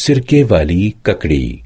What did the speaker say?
सिरके वाली ककड़ी।